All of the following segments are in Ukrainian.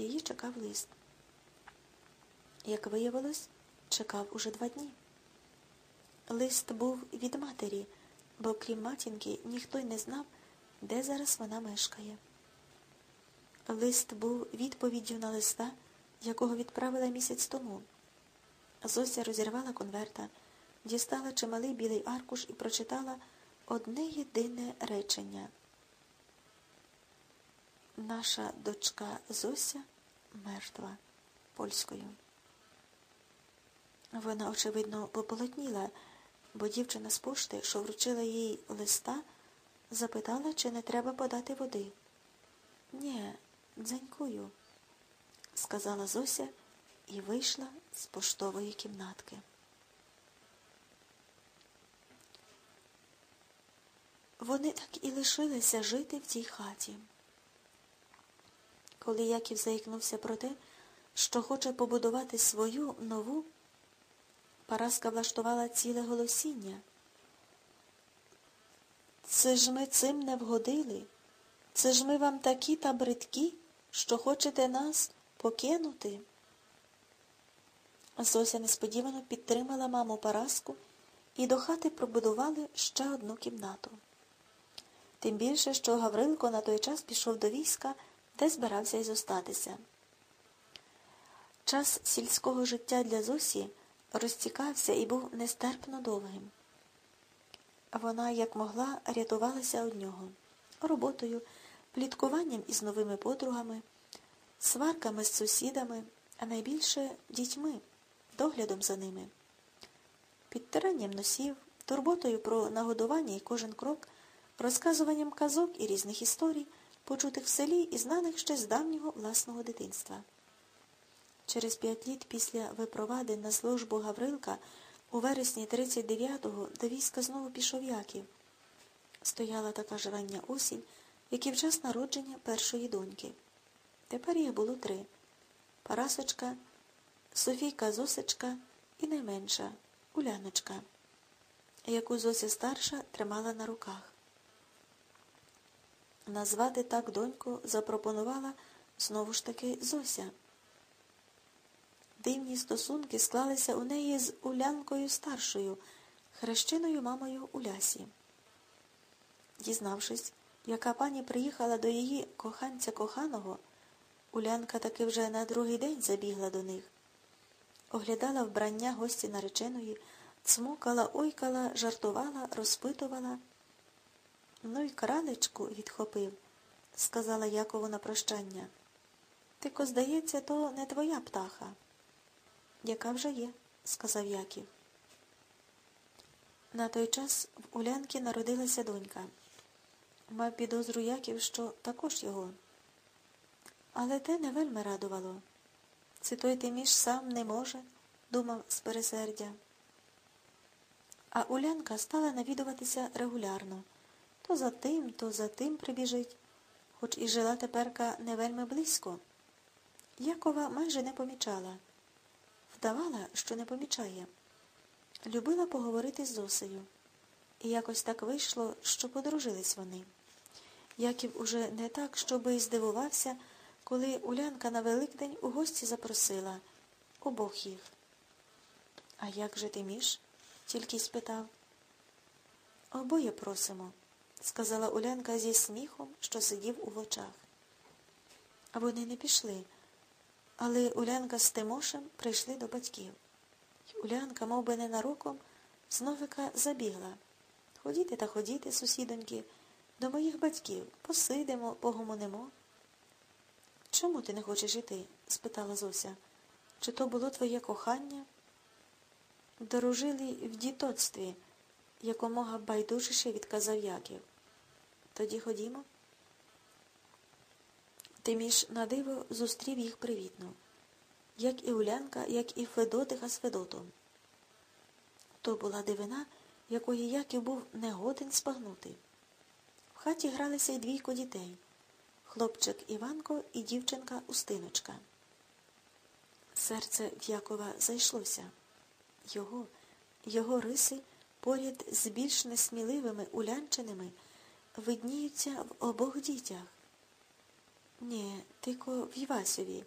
Її чекав лист. Як виявилось, чекав уже два дні. Лист був від матері, бо крім матінки ніхто й не знав, де зараз вона мешкає. Лист був відповіддю на листа, якого відправила місяць тому. Зося розірвала конверта, дістала чималий білий аркуш і прочитала одне єдине речення. Наша дочка Зося мертва польською. Вона, очевидно, пополотніла, бо дівчина з пошти, що вручила їй листа, запитала, чи не треба подати води. Нє, дзенькую, сказала Зося і вийшла з поштової кімнатки. Вони так і лишилися жити в цій хаті. Коли Яків заікнувся про те, що хоче побудувати свою нову, Параска влаштувала ціле голосіння. Це ж ми цим не вгодили, це ж ми вам такі та бридкі, що хочете нас покинути. Зося несподівано підтримала маму Параску і до хати пробудували ще одну кімнату. Тим більше, що Гаврилко на той час пішов до війська, де збирався й зостатися. Час сільського життя для Зосі розтікався і був нестерпно довгим. Вона, як могла, рятувалася од нього роботою, пліткуванням із новими подругами, сварками з сусідами, а найбільше дітьми, доглядом за ними, підтиранням носів, турботою про нагодування і кожен крок, розказуванням казок і різних історій, почутих в селі і знаних ще з давнього власного дитинства. Через п'ять літ після випровади на службу Гаврилка у вересні 39-го до війська знову пішов Яків. Стояла така ж рання осінь, як і в час народження першої доньки. Тепер їх було три Парасочка, Софійка Зосечка і найменша Уляночка, яку Зося старша тримала на руках. Назвати так доньку запропонувала знову ж таки Зося. Дивні стосунки склалися у неї з Улянкою старшою, хрещеною мамою Улясі. Дізнавшись, яка пані приїхала до її коханця коханого, Улянка таки вже на другий день забігла до них, оглядала вбрання гості нареченої, цмокала, ойкала, жартувала, розпитувала. Ну й кралечку відхопив, сказала Якову на прощання. Тико, здається, то не твоя птаха. Яка вже є, сказав Яків. На той час в Улянки народилася донька. Мав підозру Яків, що також його. Але те не вельми радувало. Це той Тиміш сам не може, думав з пересердя. А Улянка стала навідуватися регулярно. То за тим, то за тим прибіжить, хоч і жила теперка не вельми близько. Якова майже не помічала. Вдавала, що не помічає. Любила поговорити з Зосею. І якось так вийшло, що подружились вони. Яків уже не так, щоби й здивувався, коли Улянка на Великдень у гості запросила обох їх. А як же ти між? тільки й спитав. Обоє просимо, сказала Улянка зі сміхом, що сидів у очах. А вони не пішли. Але Улянка з Тимошем прийшли до батьків. Улянка, мов би ненароком, зновика забігла. Ходіте та ходіте, сусідоньки, до моїх батьків, посидимо, погомонимо. Чому ти не хочеш іти? спитала Зося. Чи то було твоє кохання? Дорожили в дітоцтві, якомога байдужіше відказав Яків. Тоді ходімо. Тиміш на диво зустрів їх привітно, як і Улянка, як і Федотиха з Федотом. То була дивина, якої Яків був не годен спагнути. В хаті гралися й двійко дітей хлопчик Іванко і дівчинка Устиночка. Серце в Якова зайшлося. Його, його риси поряд з більш несміливими улянчинами видніються в обох дітях. Ні, тико в Івасові.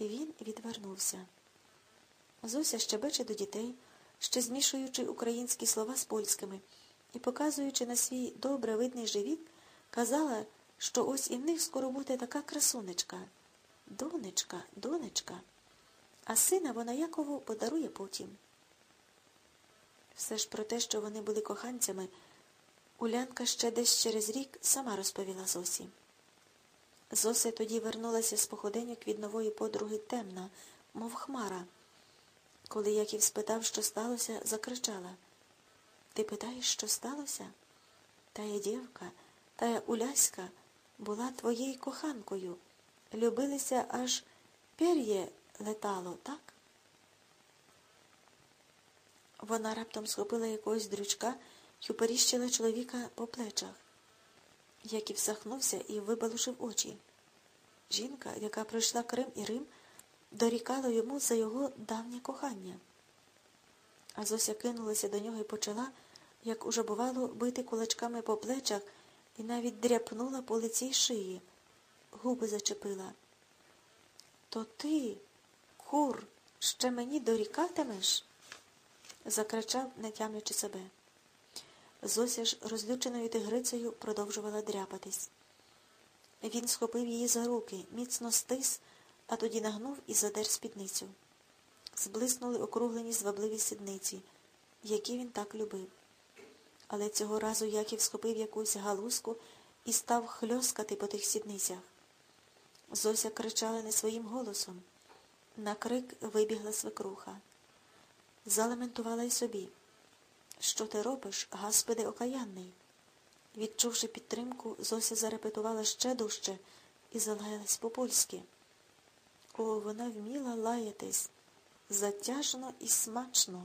Він відвернувся. Зося щебече до дітей, ще змішуючи українські слова з польськими, і, показуючи на свій добре видний живіт, казала, що ось і в них скоро буде така красунечка. Донечка, донечка. А сина вона Якову подарує потім. Все ж про те, що вони були коханцями, Улянка ще десь через рік сама розповіла Зосі. Зося тоді вернулася з походеньок від нової подруги темна, мов хмара. Коли Яків спитав, що сталося, закричала. Ти питаєш, що сталося? Тая дівка, тая Уляська була твоєю коханкою. Любилися аж пер'є летало, так? Вона раптом схопила якогось дрючка й уперіщила чоловіка по плечах. Яків сахнувся і вибалушив очі. Жінка, яка пройшла Крим і Рим, дорікала йому за його давнє кохання. А Зося кинулася до нього і почала, як уже бувало, бити кулачками по плечах і навіть дряпнула по лиці шиї, губи зачепила. То ти, кур, ще мені дорікатимеш? закричав, не тямлячи себе. Зося ж розлюченою тигрицею продовжувала дряпатись. Він схопив її за руки, міцно стис, а тоді нагнув і задер спідницю. Зблиснули округлені звабливі сідниці, які він так любив. Але цього разу Яків схопив якусь галузку і став хльоскати по тих сідницях. Зося кричала не своїм голосом. На крик вибігла свекруха. Залементувала й собі. Що ти робиш, Господи окаянний? Відчувши підтримку, Зося зарепетувала ще дужче і залаялась по-польськи. О, вона вміла лаятись затяжно і смачно.